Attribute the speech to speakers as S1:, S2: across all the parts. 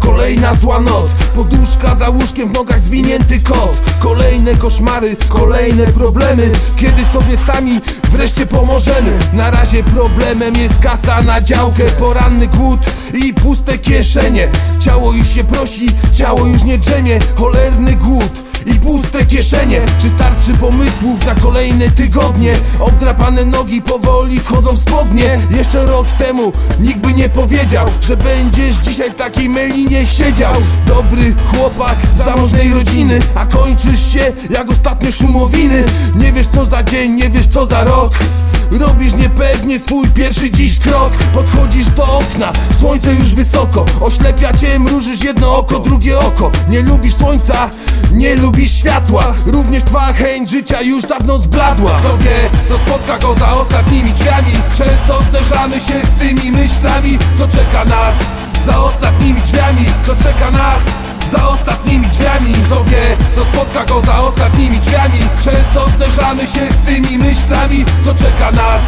S1: Kolejna zła noc. Poduszka za łóżkiem, w nogach zwinięty kot Kolejne koszmary, kolejne problemy. Kiedy sobie sami wreszcie pomożemy. Na razie problemem jest kasa na działkę Poranny głód i puste kieszenie. Ciało już się prosi, ciało już nie drzemie. Cholerny głód i puste kieszenie. Czy starczy pomysłów na kolejne tygodnie? Obdrapane nogi powoli wchodzą w spodnie. Jeszcze rok temu nikt by nie powiedział Że będziesz dzisiaj w takiej melinie siedział. Dobry chłopak z zamożnej rodziny A kończysz się jak ostatnie szumowiny. Nie wiesz co za dzień, nie wiesz co za rok Robisz niepewnie swój pierwszy dziś krok. Podchodzisz do okna, słońce już wysoko. Oślepia cię, mrużysz jedno oko, drugie oko. Nie lubisz słońca, nie lubisz światła. Również twa chęć życia już dawno zbladła. Kto wie, co spotka go za ostatnimi drzwiami? Często zderzamy się z tymi myślami. Co czeka nas za ostatnimi drzwiami? Co czeka nas za ostatnimi drzwiami? Kto wie, co spotka go za ostatnimi drzwiami? Często zderzamy się z tymi myślami Co czeka nas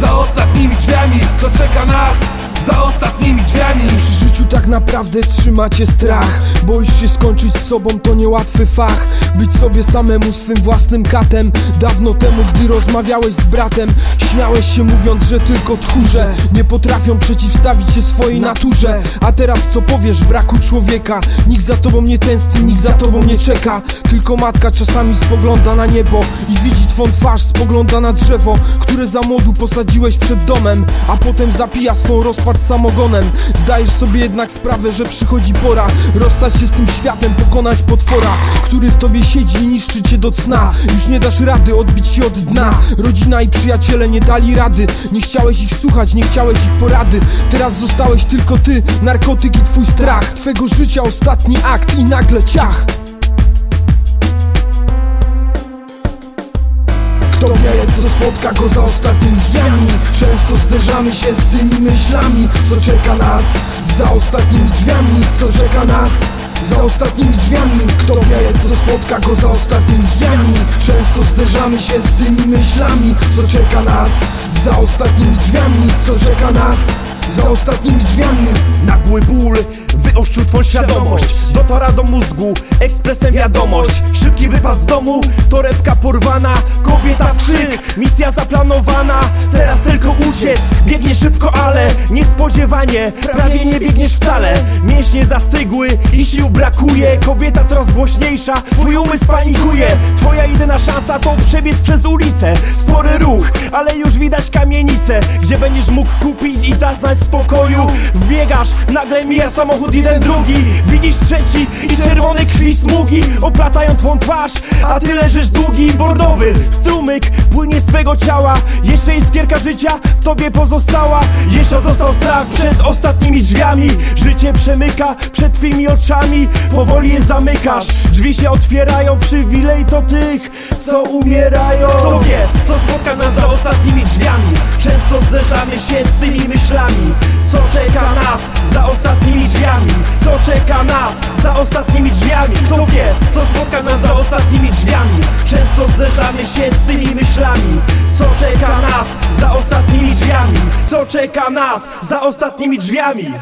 S1: za ostatnimi drzwiami Co czeka nas za ostatnimi drzwiami.
S2: W życiu tak naprawdę trzymacie strach Boisz się skończyć z sobą, to niełatwy fach. Być sobie samemu swym własnym katem. Dawno temu, gdy rozmawiałeś z bratem Śmiałeś się mówiąc, że tylko tchórze Nie potrafią przeciwstawić się swojej naturze. A teraz co powiesz w braku człowieka? Nikt za tobą nie tęskni, nikt za tobą nie czeka. Tylko matka czasami spogląda na niebo I widzi twą twarz, spogląda na drzewo Które za młodu posadziłeś przed domem A potem zapija swą rozpacz samogonem Zdajesz sobie jednak sprawę, że przychodzi pora Rozstać się z tym światem, pokonać potwora Który w tobie siedzi i niszczy cię do cna. Już nie dasz rady odbić się od dna. Rodzina i przyjaciele nie dali rady. Nie chciałeś ich słuchać, nie chciałeś ich porady. Teraz zostałeś tylko ty, narkotyk i twój strach. Twego życia ostatni akt i nagle ciach wie, co spotka go za ostatnimi drzwiami. Często zderzamy się z tymi myślami Co czeka nas za ostatnimi drzwiami Co czeka nas za ostatnimi drzwiami. Kto wie, co spotka go za ostatnimi drzwiami. Często zderzamy się z tymi myślami Co czeka nas za ostatnimi drzwiami Co czeka nas. Za ostatnimi drzwiami
S3: Nagły ból wyostrzył twą świadomość. Dotora do mózgu, ekspresem wiadomość. Szybki wypad z domu, torebka porwana Kobieta w krzyk, misja zaplanowana Teraz tylko uciec, biegniesz szybko, Niespodziewanie, prawie nie biegniesz wcale. Mięśnie zastygły i sił brakuje. Kobieta coraz głośniejsza, twój umysł panikuje. Twoja jedyna szansa to przebiec przez ulicę. Spory ruch, ale już widać kamienicę Gdzie będziesz mógł kupić i zaznać spokoju? Wbiegasz, nagle mija samochód jeden drugi. Widzisz trzeci i czerwone krwi smugi. Oplatają twą twarz, a ty leżysz długi Bordowy. Strumyk płynie z twego ciała. Jeszcze iskierka życia w tobie pozostała. Jeszcze został strach przed ostatnimi drzwiami. Życie przemyka przed twymi oczami Powoli je zamykasz. Drzwi się otwierają, przywilej to tych, co umierają. Kto wie, co spotka nas za ostatnimi drzwiami? Często zderzamy się z tymi myślami. Co czeka nas za ostatnimi drzwiami? Co czeka nas za ostatnimi drzwiami? Kto wie, co spotka nas za ostatnimi drzwiami? Często zderzamy się z tymi Co czeka nas za ostatnimi drzwiami